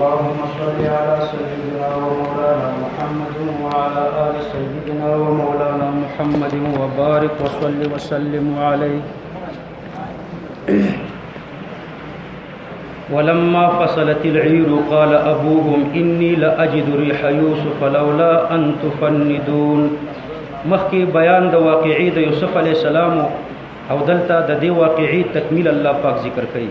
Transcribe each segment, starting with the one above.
اللهم صل على سيدنا ومولانا محمد وعلى آل سيدنا ومولانا محمد وبارك وصل وسلم عليه ولما فصلت العير قال أبوهم إني لأجد ريح يوسف لولا أن تفندون مخکې بیان د واقعي د یوسف علی السلام او دلته د دې واقعي تکمیل الله پاک ذکر کوي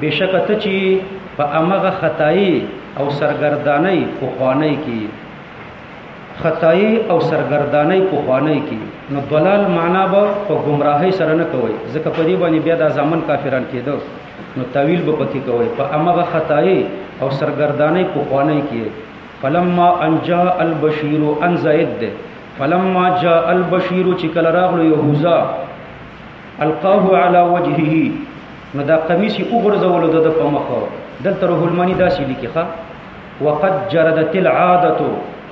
بېشکه ته چې په همغه خطايي او سرګردانۍ پخوانۍ کې يې، خطايي او سرګردانۍ پخوانۍ کې، نو ضلال معنا به په ګمراهۍ سره نه کوئ، ځکه په دې باندې بیا دا زامن کافران کېده، نو تاویل به پکې کوئ، په همغه خطايي او سرګردانۍ پخوانۍ کې يې، فلما ان جاء البشیر ان زائد دی، فلما جاء البشیر چې کله راغلو یهوذا، القاه على وجهه نو دا قمیص یې وګرځولو د ده په مخ دلته روح المانی داسې لیکي ښه وقد جردت العادة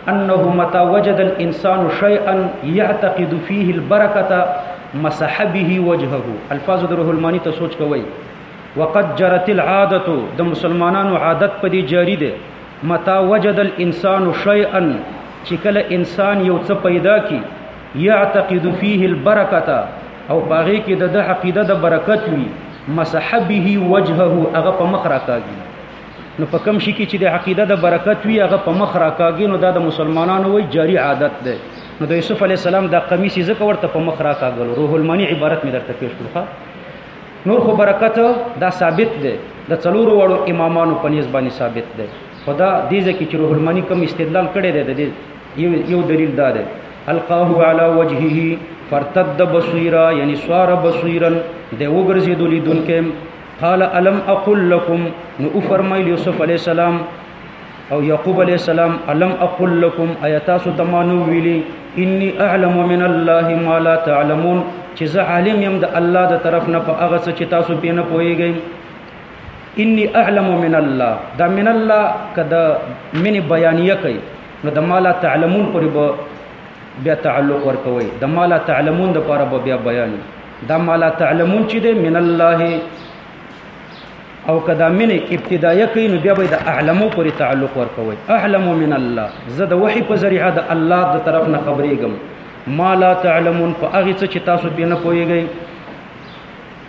أنه متى وجد الإنسان شيئا يعتقد فيه البركة مسح به وجهه الفاظ د روح المانی ته سوچ کوي وقد جرت العادة د مسلمانانو عادت په دې جاری ده متا وجد الانسان شيئا چې کله انسان یو څه پیدا کی یعتقد فيه البرکته او باغې کې د د عقیده د برکت وي مسح به وجهه هغه په مخ راکاږي نو په کوم شي کې چې د عقیده د برکت وي هغه په مخ راکاږي نو دا د مسلمانانو وي جاری عادت ده نو د یوسف علی السلام د قمیص ځکه ورته په مخ راکاږل روح المانی عبارت مې درته پیښ کړو نور خو برکت دا ثابت ده د څلور وړو امامانو په نسبت ثابت ده خدا دې ځکه چې روح المانی کوم استدلال کړی دی د یو دلیل دا ده القاه علی وجهه فرتد بصیرا یعنی سوار بصیرا د وګرځې دلی دونکې قال الم اقل لكم نو فرمایل یوسف علی السلام او یعقوب علی السلام الم اقل لكم ایتا سو تمانو ویلی انی اعلم من الله ما لا تعلمون چې زه عالم يم د الله د طرف نه په هغه څه چې تاسو پې نه پوهیږئ انی اعلم من الله دا من الله کدا من بیانیه کوي نو د ما لا تعلمون پورې به بیا تعلق ورکوي د ما لا تعلمون د پاره به بیا بیان دا ما لا تعلمون چې دی من الله او کدا من ابتدایه کوي نو بیا به د اعلمو پورې تعلق ورکوي اعلم من الله زه د وحي په ذریعه د الله د طرف نه خبرېږم ما لا تعلمون په هغه څه چې تاسو به نه پوهیږئ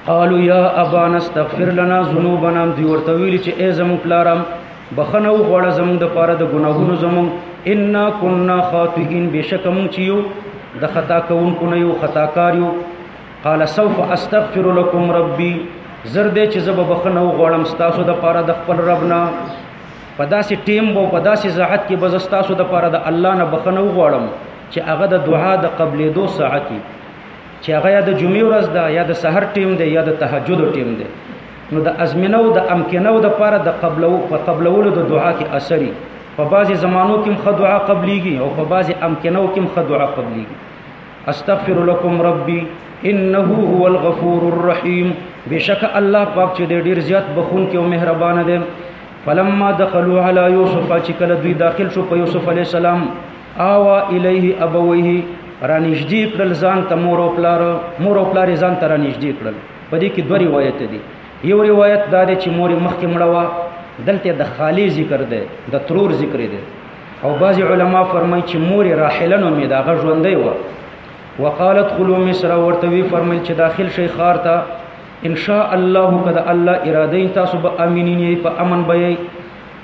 قالو یا ابانا استغفر لنا ذنوبنا دی ورته ویل چې ای زمو پلارم بخنه و غواړه زمو د پاره د ګناهونو زمو ان كنا خاطئين بشکم چیو د خطا کوونکو نه یو خطا کار یو قال سوف استغفر لكم ربي زرد چې زب بخنه و غواړم تاسو د پاره د خپل ربنا په داسې ټیم وو په داسې زحت کې بز تاسو د پاره د الله نه بخنه و غواړم چې هغه د دعا د قبلې دو ساعتي چې هغه یا د جمعې ورځ ده یا د سحر ټیم ده یا د تهجد ټیم ده نو د ازمنه او د امکنه او د پاره د قبلو په قبلولو د دعا کې اثري په بعضي زمانو کې مخ دعا قبليږي او په بعضي امکنو کې مخ دعا قبليږي استغفر لكم ربي انه هو الغفور الرحيم بشک الله پاک چې ډېر زیات بخون کې او مهربان دی فلما دخلوا على يوسف چې کله دوی داخل شو په يوسف عليه السلام آوا الیه ابویه را نږدې کړل ځان ته مور او پلار مور او پلار ځان ته را نږدې کړل په دې کې دوه روایت دي یو روایت دا دی چې مور مخکې مړه وه دلته د خالی ذکر دی د ترور ذکر دی او بعضی علما فرمایي چې مور راحله نو می دا غ ژوندې و وقالت خلو مصر ورته وی فرمایي چې داخل شي خار ته ان شاء الله کده الله اراده تاسو به امینین په امن به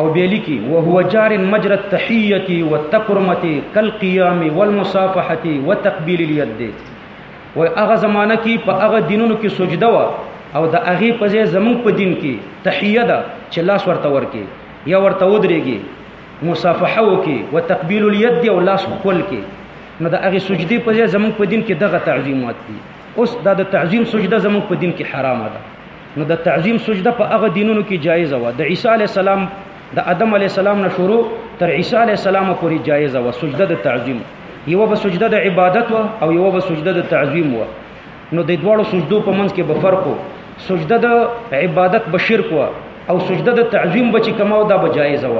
او بیلی کی وهو جار مجرى التحیه والتکرمه کالقیام والمصافحه وتقبیل الید و هغه زمانہ کې په هغه دینونو کې سجده و او د هغه په ځای زمون په دین کې تحیه ده چې لاس ورته ورکي یا ورته ودرېږي مصافحه وکي او تقبیل الید او لاس خپل کې نو د هغه سجدي په ځای زمون په دین کې دغه تعظیمات دي اوس دا د تعظیم سجده زمون په دین کې حرامه ده نو د تعظیم سجده په هغه دینونو کې جایز و د عیسی علی السلام د ادم علی السلام نه شروع تر عیسی علی السلام پورې جایز و سجده د تعظیم یو به سجده د عبادت و او یو به سجده د تعظیم و نو د دواړو سجدو په منځ کې به فرق و سجده د عبادت به شرک و او سجده د تعظیم به چې کماو دا به جایز و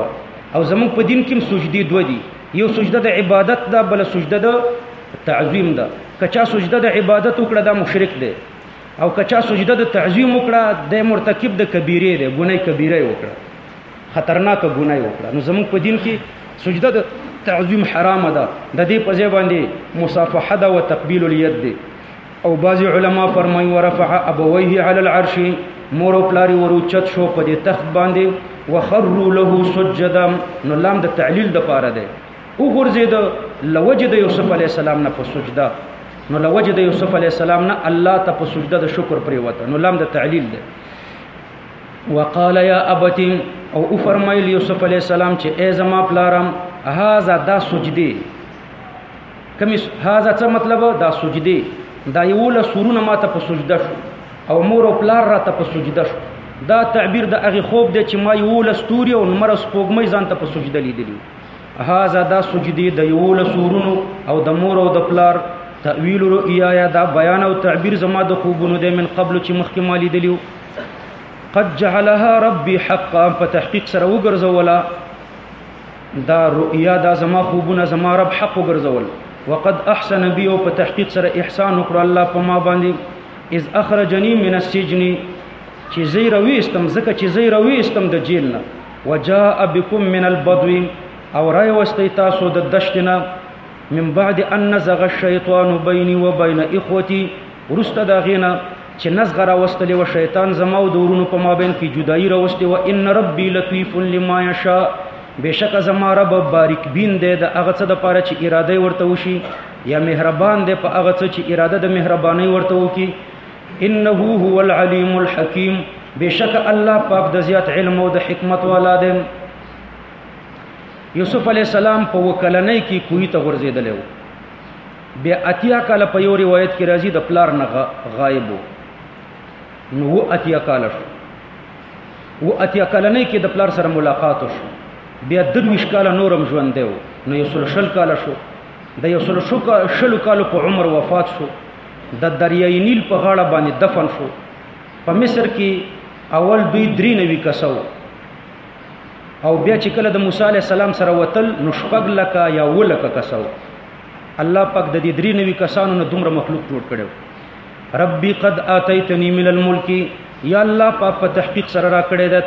او زموږ په دین کې سجدي دوه دي یو سجده د عبادت ده بل سجده د تعظیم ده کچا سجده د عبادت وکړه دا مشرک دی او که چا سجده د تعظیم وکړه د مرتکب د کبیره دی ګناه کبیره وکړه خطرناک ګناه وکړه نو زموږ په دین کې سجده د تعظیم حرام ده د دې په ځای باندې مصافحه ده او تقبیل الید دی او بعض علما فرمایي ورفع ابويه على العرش مور او پلار وروچت شو په دې تخت باندې وخروا له سجدا نو لام د تعلیل د پاره ده وګرځید لوجه د یوسف علی السلام نه په سجده نو لوجه د یوسف علی السلام نه الله ته په سجده د شکر پرې وته نو لام د تعلیل ده وقال یا ابتی او او فرمایل یوسف علی السلام چې ای زما پلارم هاذا دا سجدی کمی هاذا څه مطلب دا سجدی دا یو له سورونه ماته په سجده شو او مور او پلار را ته په سجده شو دا تعبیر د هغه خوب دی چې ما یو لستوري او نمر سپوږمۍ ځان ته په سجده لیدلی هاذا دا سجدي د یو لسورونو او د مور او د پلار تأویل رؤیا یا دا بیان او تعبیر زما د خوبونو د من قبل چې مخکې مالی دلیو قد جعلها ربي حقا په تحقیق سره وګرځولا دا رؤیا دا زما خوبونه زما رب حق وګرځول وقد احسن بي او په تحقیق سره احسان وکړ الله په ما باندې اذ اخرجني من السجن چې زیروي استم زکه چې زیروي استم د جیل نه وجاء بكم من البدو او راي واستي تاسو د دشتنا من بعد ان نزغ الشيطان بيني وبين اخوتي ورسته دا غینا چې نزغ را وستلې و شیطان زما او دورونو په مابین کې جدائی را وستې و ان ربي لطیف لما یشاء بشک زما رب باریک بین دی د هغه څه د پاره چې اراده ورته وشي یا مهربان دی په هغه څه چې اراده د مهرباني ورته وکي انه هو العلیم الحکیم بشک الله پاک د زیات علم او د حکمت والا دی یوسف علی السلام په وکلنۍ کې کوی ته ورزیدل وو بیا اتیا کال په یو روایت کې راځي د پلار نه غایب وو نو و اتیا کال شو و اتیا کلنې کې د پلار سره ملاقات شو بیا د دویش کال نورم ژوند دی نو یو سل شل کال شو د یو سل شل کال په عمر وفات شو د دریای نیل په غاړه باندې دفن شو په مصر کې اول دوی درې نوي کسو او بیا چې کله د موسی علی السلام سره وتل نو شپږ لکه یا ولکه کسو الله پاک د دې درې نوي کسانو نه دومره مخلوق جوړ کړو ربي قد اتيتني من الملك یا الله پاک په تحقیق سره را کړې ده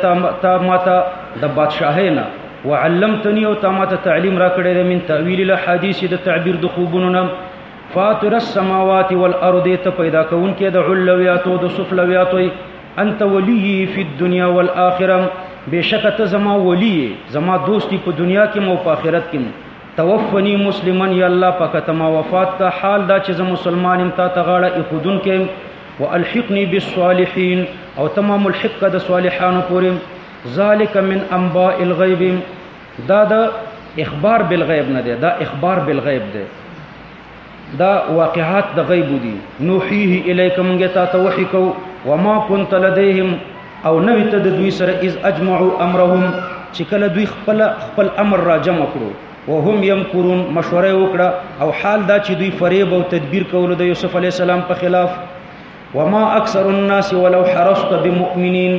تا ماته د بادشاهه نه وعلمتني او تا ماته تعلیم را کړې ده من تعویل الاحاديث د تعبیر د خوبونو نه فاطر السماوات والارض ته پیدا کون کې د علویاتو د سفلویاتو انت ولی فی الدنیا والآخرة بشک ته زما ولی زما دوستی په دنیا کې مو په آخرت کې توفنی مسلمان یا الله پاک ته ما وفات کا حال دا چې زه مسلمان ام تا ته غاړه اخودن کې والحقنی بالصالحین او تمام الحق د صالحانو پورې ذالک من انباء الغیب دا د اخبار بالغیب نه دی دا اخبار بالغیب دی دا واقعات د غیب دي نوحیه الیک مونږه تا ته وحی کو وما كنت لديهم او نوی ته د دوی سره اذ اجمعوا امرهم چې کله دوی خپل خپل امر را جمع کړو وهم يمكرون مشوره وکړه او حال دا چې دوی فریب او تدبیر کول د یوسف علی السلام په خلاف وما اکثر الناس ولو حرصت بمؤمنین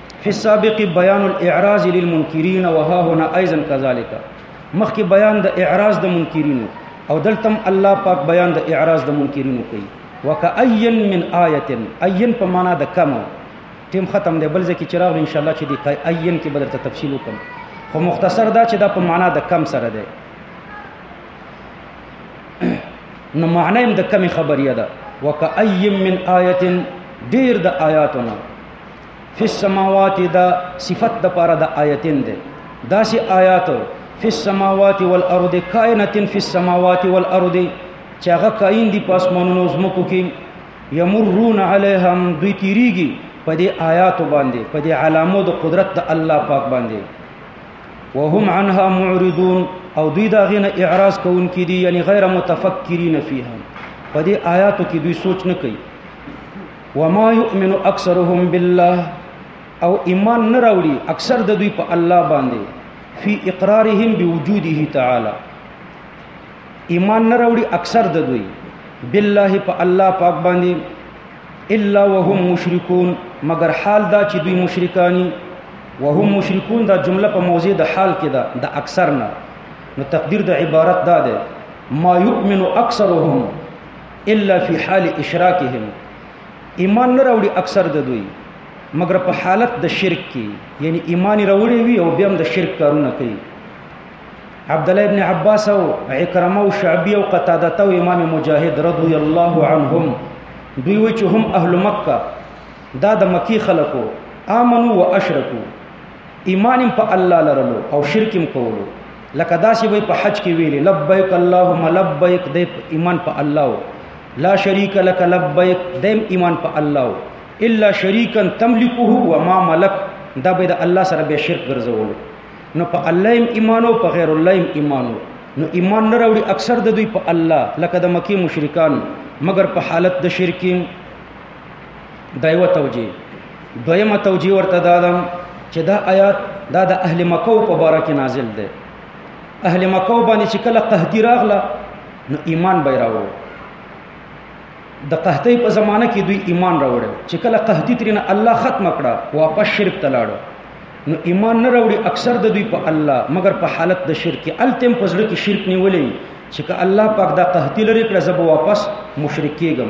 فی السابق بیان الاعراض للمنکرین وها هنا ايضا كذلك مخکې بیان د اعراض د منکرینو او دلتم الله پاک بیان د اعراض د منکرینو کوي وکاین من آیه عین په معنا د کم ټیم ختم دی بل ځکه چراغ ان شاء الله چې د عین کې بدرته تفصیل وکم خو مختصر دا چې دا په معنا د کم سره دی نو معنی هم د کمی خبریه ده وکاین من آیه ډیر د آیاتونه فی السماوات دا صفت د پاره د آیتین ده داسې آیات فی السماوات والارض کائنات فی السماوات والارض چې هغه کائن دي پاسمانونو زمکو کې یمرون علیهم دوی تیریږي په دې آیات باندې په دې علامو د قدرت د الله پاک باندې وهم عنها معرضون او دوی دا غینه اعراض کوونکې دي یعنی غیر متفکرین فیها په دې آیاتو کې دوی سوچ نه کوي وما يؤمن اکثرهم بالله او ایمان نه راوړي اکثر د دوی په الله باندې فی اقرارهم بوجوده تعالی ایمان نه راوړي اکثر د دوی بالله په الله پاک باندې الا وهم مشرکون مگر حال دا چې دوی مشرکانی وهم مشرکون دا جمله په موضع د حال کې ده د اکثر نه نو تقدیر د عبارت دا ده ما یؤمن اکثرهم الا فی حال اشراکهم ایمان نه راوړي اکثر د دوی مګر په حالت د شرک کې یعنی ایمان راوړي وي او بیا هم د شرک کارونه کوي عبد الله ابن عباس او عکرمه او شعبی او قتاده او امام مجاهد رضی الله عنهم دوی وچ هم اهل مکه دا د مکی خلکو امنو واشرکو ایمان په الله لرلو او شرک هم کولو لکه داسې وي په حج کې ویلي لبیک اللهم لبیک د ایمان په الله لا شریک لك لبیک دیم ایمان په الله الا شریکا تملکه و ما ملک دا به د الله سره به شرک ګرځول نو په الله ایم ایمان او په غیر الله ایم ایمان نو ایمان نه راوړي اکثر د دوی په الله لکه د مکی مشرکان مګر په حالت د شرکین دا یو توجیه دویمه توجیه ورته دا ده چې دا آیات دا د اهل مکه په باره کې نازل دی اهل مکه باندې چې کله قحطی راغله نو ایمان به راوړو د قحطی په زمانه کې دوی ایمان راوړ چې کله قحطی ترنه الله ختم کړه واپس شرک ته لاړو نو ایمان نه راوړي اکثر د دوی په الله مګر په حالت د شرک التم په ځړه کې شرک نیولې چې که الله پاک دا قحطی لري کړه زب واپس مشرک کېږم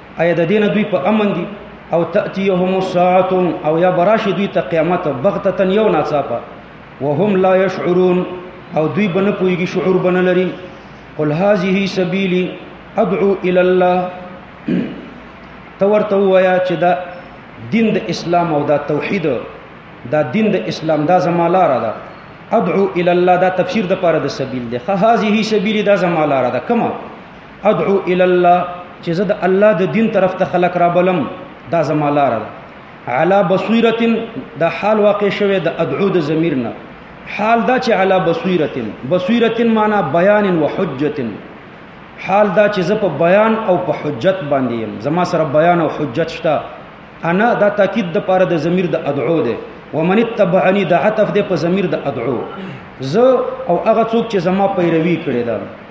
ایا د دین دوی په امن دي او تاتيهم الساعه او یا براش دوی ته قیامت بغتتن یو ناڅاپه وهم لا يشعرون او دوی بنه پويږي شعور بنه لري قل هذه سبيلي ادعو الى الله تورته وایا چې دا دین د اسلام او دا توحید دا دین د اسلام دا زمالار ده ادعو الى الله دا تفسیر د پاره د سبیل ده هذه سبیل دا زمالار ده کما ادعو الى الله چې زه د الله د دین طرف ته خلق را بلم دا زما لار ده علا بصیرتن دا حال واقع شوه د ادعو د ضمیر نه حال دا چې علا بصیرتن بصیرتن معنا بیان و حجت حال دا چې زه په بیان او په حجت باندې یم زما سره بیان او حجت شته انا دا تاکید د پاره د ضمیر د ادعو ده ومن اتبعنی د عطف ده په ضمیر د ادعو زه او هغه څوک چې زما پیروي کړی ده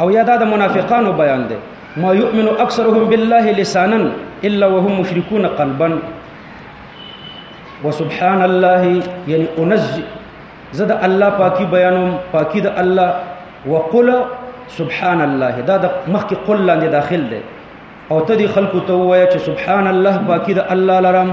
او یا دا د منافقانو بیان دی ما یؤمن اکثرهم بالله لسانا الا وهم مشركون قلبا وسبحان الله یعنی انزه زه د الله پاکي بیانوم پاکي د الله وقل سبحان الله دا د مخکې قل لاندې داخل دی او ته دې خلکو ته ووایه چې سبحان الله پاکي د الله لرم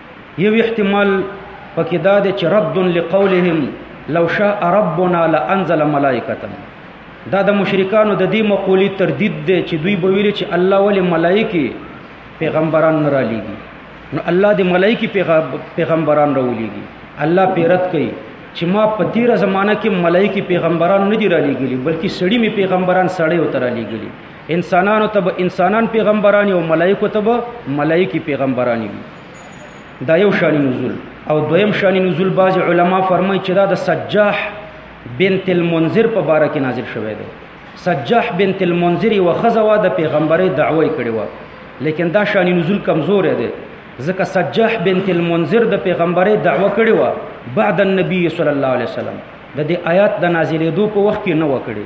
یو احتمال پکې دا دی چې رد لقولهم لو شاء ربنا لانزل ملائکه دا د مشرکانو د دې مقولې تردید دی چې دوی به ویل چې الله ولې ملایکی پیغمبران نه را لېږي نو الله دې ملایکی پیغمبران را ولېږي الله پیرت کوي چې ما په تیره زمانہ کې ملایکی پیغمبران نه دي را لېږلي بلکې سړی می پیغمبران سړی او تر لېږلي انسانانو ته به انسانان پیغمبرانی او ملائکو ته به ملائکی پیغمبرانی وي دا یو شان نزول او دویم شان نزول بعض علما فرمایي چې دا د سجاح بنت المنذر په باره کې نازل شوی دی سجاح بنت المنذر یو خزوا د پیغمبري دعوی کړی و لیکن دا شان نزول کمزور دی ځکه سجاح بنت المنذر د پیغمبري دعوه کړی و بعد النبي صلی الله علیه وسلم د دې آیات د نازلېدو په وخت کې نه وکړي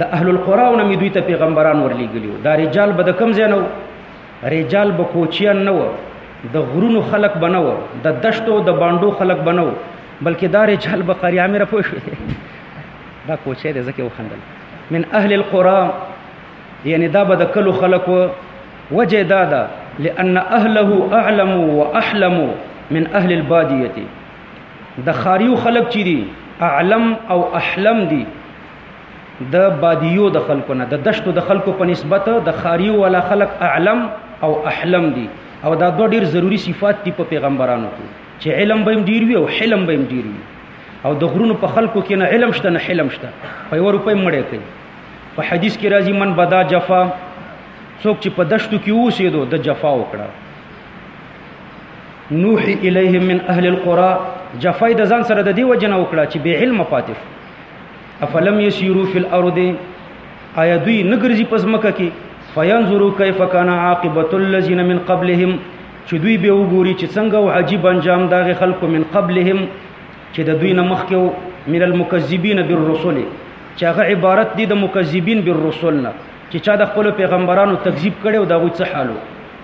د اهل القرا نه مې دوی ته پیغمبران ورلیږلي وو دا رجال به د کوم ځای نه وو رجال به کوچیان نه وو د غرونو خلک به نه وو د دشتو د باندو خلک به نه وو بلکې دا رجال به قریامره پوه شوې دا کوچی دی ځکه وخندل من اهل القرا یعنی دا به د کلو خلک وو وجه دا ده لأن أهله أعلم وأحلم من أهل البادية د خاریو خلک چي دي اعلم او احلم دي د بادیو د خلکو نه د دشتو د خلکو په نسبت د خاریو والا خلک اعلم او احلم دي او دا دوه ډیر ضروری صفات دي په پیغمبرانو کې چې علم به ډیر وي او حلم به ډیر وي او د غرونو په خلکو کې نه علم شته نه حلم شته په یو روپۍ مړې کوي په حدیث کې راځي من بدا جفا څوک چې په دشتو کې اوسېدو د جفا وکړه نوح الیهم من اهل القرى جفای د ځان سره د دی وجنه وکړه چې به علم پاتې افلم یسیرو فی الارض آیا دوی نګرځي پس مکه کې فینظروا کیف کان عاقبت الذین من قبلهم چې دوی به وګوري چې څنګه او عجیب انجام داغه خلکو من قبلهم چې د دوی نه مخکې من المکذبین بالرسل چې هغه عبارت دي د مکذبین بالرسل نه چې چا د خپل پیغمبرانو تکذیب کړي او دا غوي څه حالو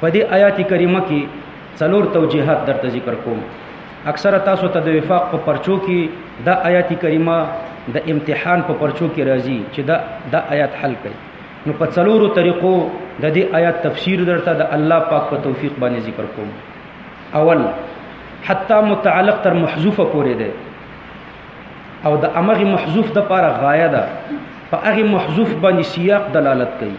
په دې آیات کریمه کې څلور توجیهات درته ذکر کوم اکثره تاسو ته د وفاق په پرچو کې دا آیات کریمه د امتحان په پرچو کې راځي چې دا دا آیات حل کړي نو په څلورو طریقو د دې آیات تفسیر درته د الله پاک په توفیق باندې ذکر کوم اول حتی متعلق تر محذوفه پورې ده او د امغه محذوف د پاره غایه ده په هغه محذوف باندې سیاق دلالت کوي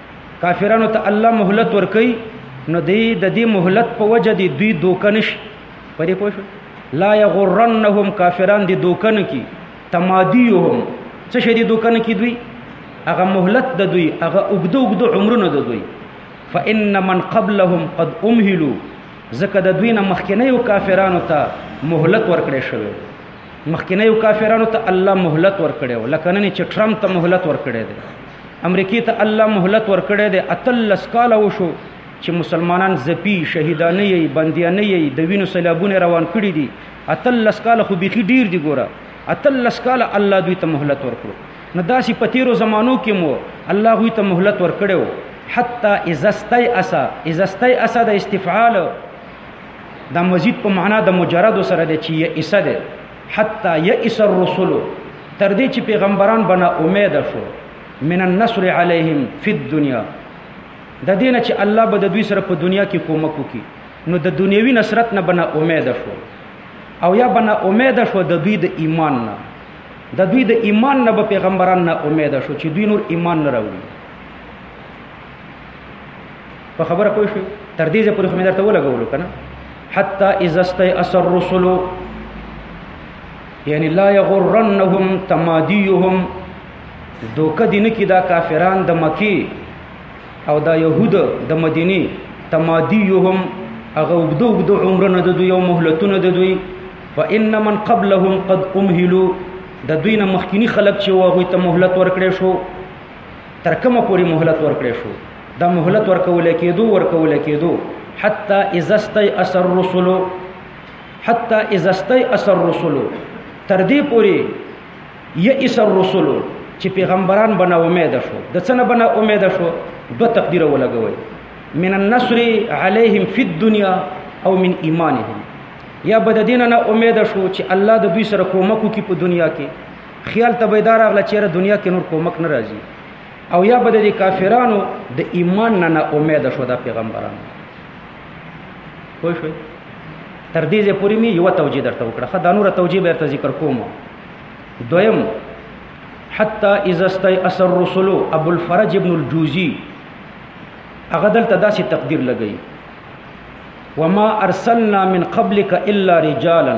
کافرانو ته الله مهلت ورکوي نو دی د دې مهلت په وجه دی دوی دوکه نشي په دې پوه شو لا یغرنهم کافران دی دوکه نه کی تمادیهم څه شي دی دوکه نه کی دوی هغه مهلت د دوی هغه اوږده اوږده عمرونه د دوی فإن من قبلهم قد امهلوا ځکه د دوی نه مخکنیو کافرانو ته مهلت ورکړی شوی مخکنیو کافرانو ته الله مهلت ورکړی و لکه نن چې ټرمپ ته مهلت ورکړی دی امریکې ته الله مهلت ورکړی دی، اتلس کاله وشو چې مسلمانان ځپي، شهیدانه یې، بندیانه یې، د وینو سیلابونه روان کړي دي. اتلس کاله خو بیخي ډیر دي ګوره، اتلس کاله الله دوی ته مهلت ورکړو. نو داسې په تیرو زمانو کې مو الله غوی ته مهلت ورکړی و. حتی اذا استیأس، اذا استیأس د استفعال دا مزید په معنا د مجرد سره دی چې یئس دی، حتی یئس الرسل تر دې چې پیغمبران بنا امید شو من النصر علیهم فی الدنیا د دې نه چې الله به د دوی سره په دنیا کې کومک وکړي نو د دنیوي نصرت نه بنا امید شو او یا بنا امید شو د دوی د ایمان نه د دوی د ایمان نه به پیغمبران نه امید شو چې دوی نور ایمان نه راوړي په خبره پوه شو تر دې پورې خو مې درته ولګولو کنه حتی اذا استي اثر رسول یعنی لا یغرنهم تمادیهم دوکه دین کې دا کافران د مکی او دا يهود د مدینه تمادیهم هغه وګدو وګدو عمرونه د دوی او مهلتونه د دوی فإن من قبلهم قد امهلوا د دوی نه مخکینی خلک چې واغوي ته مهلت ورکړې شو تر کومه پورې مهلت ورکړې شو دا مهلت ورکول کېدو ورکول کېدو حتی اذا استي اثر رسول حتی اذا استي اثر رسول تر دې پورې ي اثر رسول چې پیغمبران بنا امید شو د څنګه بنا امید شو دو تقدیر ولګوي من النصر عليهم في الدنيا او من ایمانهم یا بد دین نه امید شو چې الله د دوی سره کومک کوي په دنیا کې خیال ته به دا راغله چېره دنیا کې نور کومک نه راځي او یا به د کافرانو د ایمان نه نه امید شو د پیغمبرانو پوه شوئ تر دې پورې مې یو توجیه درته وکړه خا دا نور توجیه به درته ذکر کوم دویم حتی اذا استي اثر رسول ابو الفرج ابن الجوزي هغه دلته داسې تقدیر لګی وما ارسلنا من قبلك الا رجالا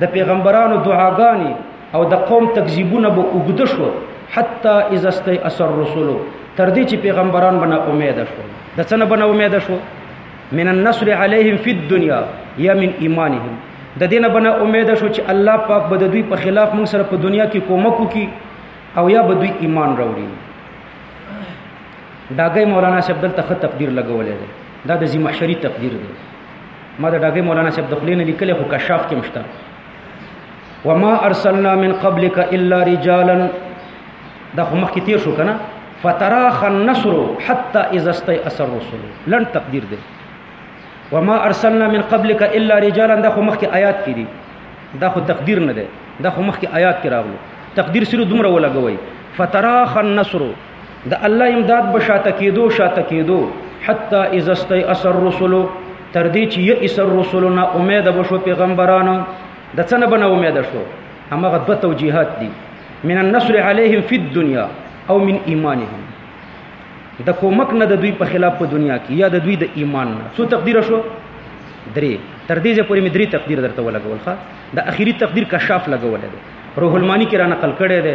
د پیغمبرانو دعاګانې او د قوم تکذیبونه به اوږده شو حتی اذا استیأس الرسل تر دې چې پیغمبران بنا امید شو د څه نه بنا امید شو من النصر علیهم فی الدنیا یا من ایمانهم د دې نه بنا امید شو چې الله پاک به د دوی په خلاف موږ سره په دنیا کې کومک وکړي او یا به دوی ایمان راوړي داګه مولانا صاحب دلته خط تقدیر لګولې ده دا د زمحشری تقدیر دی ما د ډاګي مولانا صاحب د خلینو لیکل خو کشاف کې مشته وما ارسلنا من قبلك الا رجالا دا خو مخکې تیر شو کنه فتراخ النصر حتى اذا استيأس الرسل لن تقدير ده وما ارسلنا من قبلك الا رجالا دا خو مخکې آیات کې دي دا خو تقدیر نه ده دا خو مخکې آیات کې راغلو تقدیر سره دومره ولګوي فتراخ النصر د الله امداد به شاته کېدو شاته کېدو حتی اذا استيأس الرسل تر دې چې يئس الرسل نه امید بشو پیغمبرانو د څه نه بنه امید شو همغه دوه توجیهات دي من النصر عليهم في الدنيا او من ایمانهم د کومک نه د دوی په خلاف په دنیا کې یا د دوی د ایمان نه څو تقدیر شو درې تر دې ځې پورې مې درې تقدیر درته ولګول ښا د اخیری تقدیر کشاف لګول دی روح المانی کې را نقل کړی دی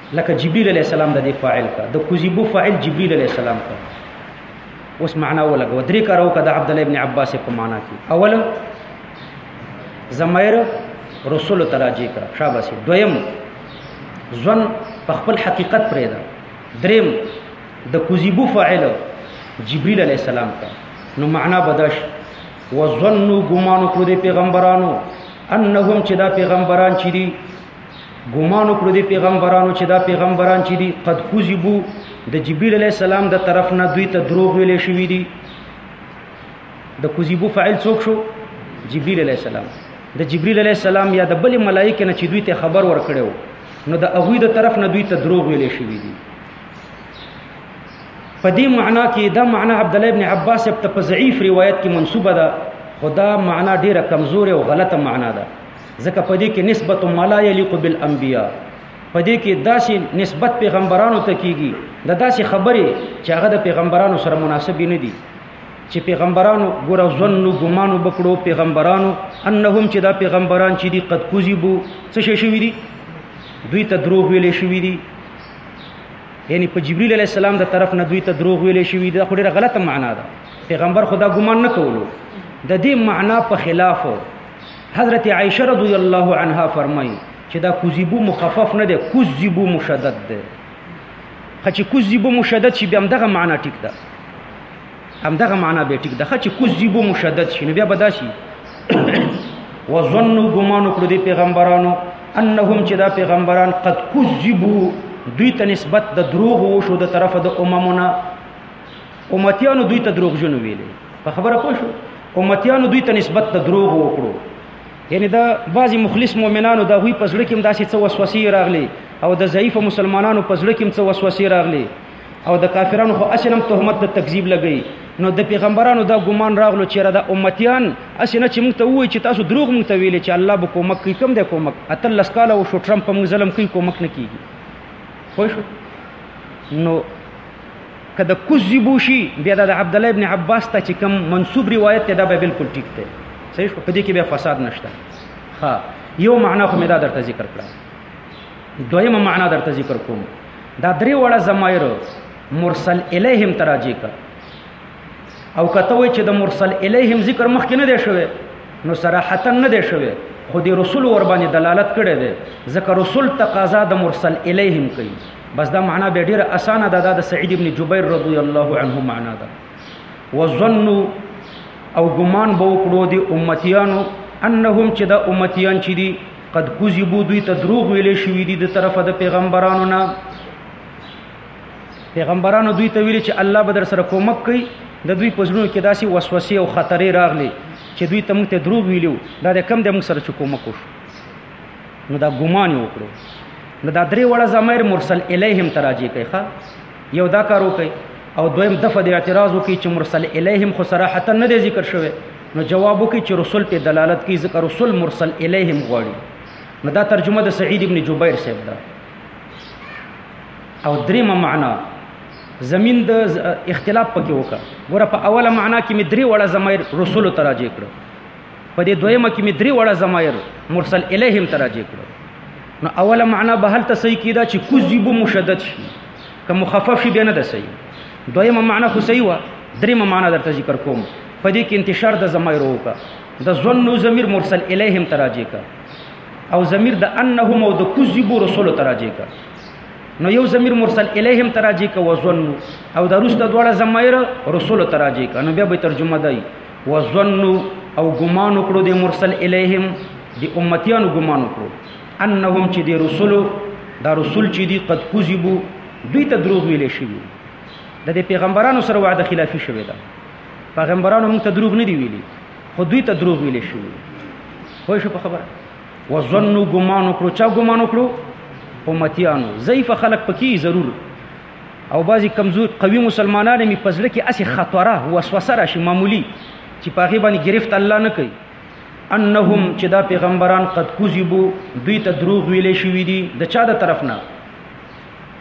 لکه جبريل عليه السلام د دې فاعل کا د کذبو فاعل جبريل عليه السلام کا اوس معنا ولګو درې کارو کا د عبد الله ابن عباس په معنا کې اول زمير رسول تراجي کا شاباسي دویم ځن په خپل حقیقت پرې ده دریم د کذبو فاعل جبريل عليه السلام کا نو معنا بدش وظنوا ګمان کړو د پیغمبرانو انهم چې دا پیغمبران چې دي ګمان وکړو دی پیغمبرانو چې دا پیغمبران چې دي قد کذبو د جبرئیل علی السلام د طرف نه دوی ته دروغ ویل شوی دي د کذبو فاعل څوک شو جبرئیل علی السلام د جبرئیل علی السلام یا د بل ملائکه نه چې دوی ته خبر ورکړو نو د هغه د طرف نه دوی ته دروغ ویل شوی دي په دې معنا کې دا معنا عبد الله ابن عباس په ضعیف روایت کې منسوبه ده خدا معنا ډیره کمزورې او غلطه معنا ده ځکه په دې کې نسبت ملا یلیق بالانبیاء په دې کې داسې نسبت پیغمبرانو ته کیږي د داسې خبرې چې هغه د پیغمبرانو سره مناسب نه دي چې پیغمبرانو ګور ځنو ګمانو بکړو پیغمبرانو انهم چې دا پیغمبران چې دي قد کوذبو څه شي شوی دي دوی ته دروغ ویلې شوی دي یعنی په جبرئیل علی السلام د طرف نه دوی ته دروغ ویلې شوی دي خو ډیره غلطه معنا ده پیغمبر خدا ګمان نه کولو د دې معنا په خلاف حضرت عائشه رضی الله عنها فرمایي چې دا کوزیبو مخفف نه دی کوزیبو مشدد دی خچې کوزیبو مشدد شي بیا هم دغه معنا ټیک ده هم دغه معنا به ټیک ده خچې کوزیبو مشدد شي نو بیا به داسي وظنوا ګمان وکړو دی پیغمبرانو انهم چې دا پیغمبران قد کوزیبو دوی ته نسبت د دروغ وشو د طرفه د اممونه امتیانو دوی ته دروغجن ویلي په خبره پوه شو امتیانو دوی ته نسبت ته دروغ وکړو یعنی دا بعضی مخلص مؤمنانو د غوی پزړه کې داسې څه وسوسې راغلي او د ضعیف مسلمانانو پزړه کې څه وسوسې راغلي او د کافرانو خو اسلم تهمت د تکذیب لګي نو د پیغمبرانو دا ګمان راغلو چې را د امتیان اسنه چې موږ ته وایي چې تاسو دروغ موږ ته ویلې چې الله به کومک کوي کوم د کومک اتل لسکاله او شو ټرمپ په موږ ظلم کوي کومک نه کیږي خو شو نو که د کذب وشي بیا د عبد الله ابن عباس ته چې کوم منسوب روایت ته دا به بالکل ټیک دی صحیح شو په دې کې بیا فساد نشته ها یو معنا خو مې دا درته ذکر کړه دویمه معنا درته ذکر کوم دا درې وړه زمایر مرسل الیهم تراجی کا او کته وی چې د مرسل الیهم ذکر مخکې نه دی شوی نو صراحتا نه دی شوی خو د رسول ور باندې دلالت کړی دی ځکه رسول تقاضا د مرسل الیهم کوي بس دا معنا به ډیره اسانه ده دا د سعید ابن جبیر رضی الله عنه معنا ده وظن او ګمان به وکړو د امتیانو انهم چې دا امتیان چې دي قد کذبوا دوی ته دروغ ویل شوې دي د طرفه د پیغمبرانو نه پیغمبرانو دوی ته ویل چې الله به در سره کومک کوي د دوی په ژوند کې داسې وسوسې او خطرې راغلي چې دوی ته موږ ته دروغ ویلو دا د کم د موږ سره چې کومک وشو نو دا ګمان یې وکړو نو دا درې وړه ضمیر مرسل الیهم ته راجع کوي ښه یو دا کار وکړي او دویم دفع د اعتراض وکړي چې مرسل الیهم خو صراحتا نه دی ذکر شوی نو جواب وکړي چې رسول په دلالت کوي ذکر رسول مرسل الیهم غواړي نو دا ترجمه د سعید ابن جبیر صاحب ده او دریمه معنا زمين د اختلاف پکې وکړه ګوره په اوله معنا کې مې درې وړه زمير رسول تراجه کړو په دې دویمه کې مې درې وړه ضمایر مرسل الیهم ته راجع کړو نو اوله معنا به هلته صحیح کیدا چې کذب مشدد شي که مخفف شي بیا نه ده صحیح دویمه معنا خو صحیح وه دریمه معنا درته ذکر کوم په دې کې انتشار د ضمایر وکا د ظن ضمیر مرسل الیهم ته راجع کا او ضمیر د انهم او د کذب رسول ته راجع کا نو یو ضمیر مرسل الیهم تراجی کا وزن او د روس د دوړه ضمیر رسول تراجی کا نو بیا به ترجمه دی وظنوا او ګمان وکړو د مرسل الیهم د امتیانو ګمان وکړو انهم چې د رسولو دا رسول چې دی قد کذبو دوی ته دروغ ویل شي د دې پیغمبرانو سره وعده خلافی شوی دا پیغمبرانو موږ ته دروغ نه دی ویلي خو دوی ته دروغ ویل شي خو شو په خبره وظنوا ګمان وکړو چا ګمان وکړو امتیانو ضعیف خلق پکې ضرور او بعضی کمزور قوي مسلمانان می پزړه کې اسی خطره وسوسه راشي معمولی چې پاغي باندې گرفت الله نه کوي انهم چې دا پیغمبران قد کذبوا دوی ته دروغ ویلې شوې دي د چا د طرف نه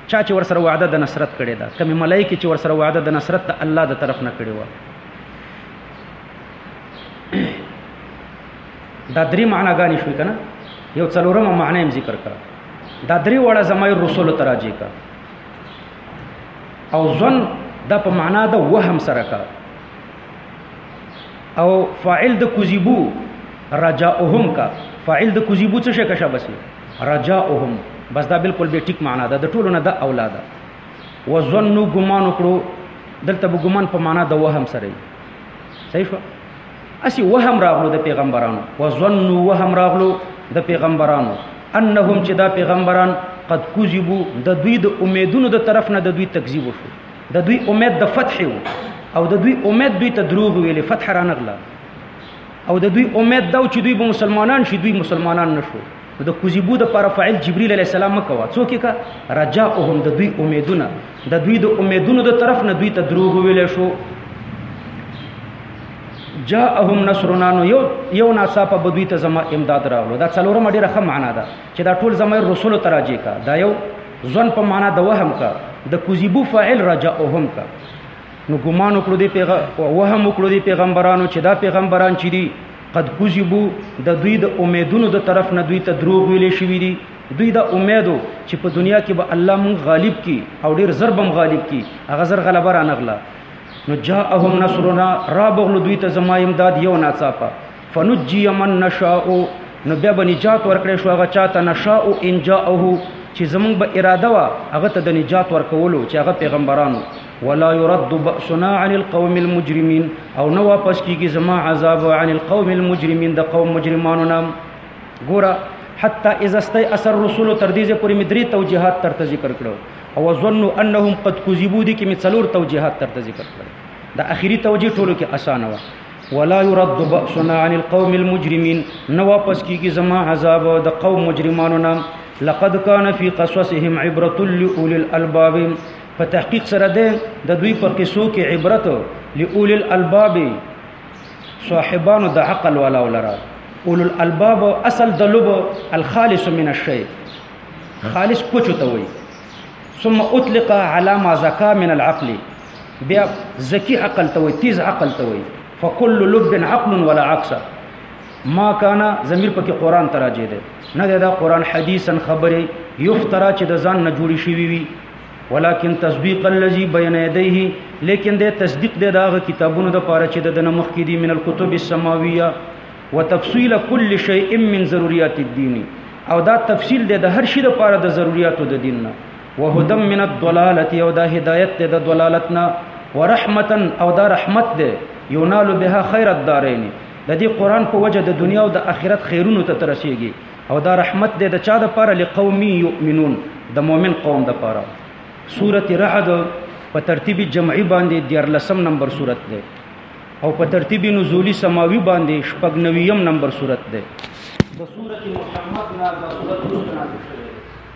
چا چې ور سره وعده د نصرت کړي دا کمی ملایکه چې ور سره وعده د نصرت د الله د طرف نه کړي و دا درې معناګانې شوې کنه یو څلورمه معنی هم ذکر کړه دا درې وړه زمای رسول تراجه کړه او ظن د په معنا د وهم سره کا او فاعل د کذبو رجاؤهم کا فاعل د کذبو څه شي کا شابسي رجاؤهم بس دا بالکل به ټیک معنا ده د ټولو نه د اولاد وظنوا ګمان وکړو دلته به ګمان په معنا د وهم سره صحیح شو اسی وهم راغلو د پیغمبرانو وظنوا وهم راغلو د پیغمبرانو انهم چې دا پیغمبران قد کذبوا د دوی د امیدونو د طرف نه د دوی تکذیب وشو د دوی امید د فتح وو او د دوی امید دوی ته دروغ ویلې فتح رانغله او د دوی امید دا چې دوی به مسلمانان شي دوی مسلمانان نشو نو د کوزیبو د پر فاعل جبرئیل علی السلام مکوا څوک کا رجاءهم د دوی امیدونه د دوی د امیدونو د طرف نه دوی ته دروغ ویل شو جاءهم نصرنا نو یو یو ناصافه بدوی ته زما امداد راغلو دا څلورم ډیره ښه معنا ده چې دا ټول زما رسول تراجه کا دا یو ځن په معنا د وهم کا د کوزیبو فاعل رجاءهم کا نو ګمان وکړو دی پیغام وهم وکړو دی پیغمبرانو چې دا پیغمبران چې دي قد کذبو د دوی د امیدونو د طرف نه دوی ته دروغ ویلې شوی دي دوی دا امیدو چې په دنیا کې به الله مونږ غالب کی او ډیر ضربم غالب کی هغه زر غلبه را نغله نو جاءهم نصرنا را بغلو دوی ته زما امداد یو ناڅاپه فنجی من نشاء نو بیا به نجات ورکړې شو هغه چاته نشاء ان جاءه چې زمونږ به اراده وا هغه ته د نجات ورکولو چې هغه پیغمبرانو ولا يرد بأسنا عن القوم المجرمين او نو واپس کیږي زما عذاب عن القوم المجرمين د قوم مجرمانو نام ګوره حتی اذا است اثر رسول تر دې چې پوری مدري توجيهات تر ذکر کړو او ظنوا انهم قد كذبوا دي کې می څلور توجيهات تر ذکر کړو دا اخیری توجیه ټولو کې اسانه و ولا يرد بأسنا عن القوم المجرمين نو واپس کیږي زما عذاب د قوم مجرمانو نام لقد كان في قصصهم عبرة لأولي الألباب په تحقیق سره ده د دوی په قصو کې عبرت لئول الالباب صاحبانو د عقل والا ولرا اول الالباب اصل د لب الخالص من الشيء خالص کوچو ته وي ثم اطلق على ما زكا من العقل بیا زکی عقل ته وي تیز عقل ته وي فكل لب عقل ولا عكس ما کانا ضمیر پکې قران تراجه ده نه دا قران حدیثا خبره یفترا چې د ځان نه جوړی شوی وي ولكن تصديق الذي بين يديه لیکن د تصدیق د داغه کتابونو د پاره چې د نمخ کې دي من الكتب السماويه وتفصيل كل شيء من ضروريات الدين او دا تفصيل د هر شي د پاره د ضرورياتو د دین نه وهدم من الضلاله او دا هدایت د ضلالت نه ورحمتا او دا رحمت ده ينال بها خير الدارين د دې قران په وجه د دنیا او د آخرت خیرونو ته ترسيږي او دا رحمت دی د چا د پاره لقوم یؤمنون د مؤمن قوم د پاره سورته رعد په ترتیب جمعي باندې د 14 نمبر سورته ده او په ترتیب نزولی سماوي باندې شپږ نویم نمبر سورته ده د سورته محمد نه د سورته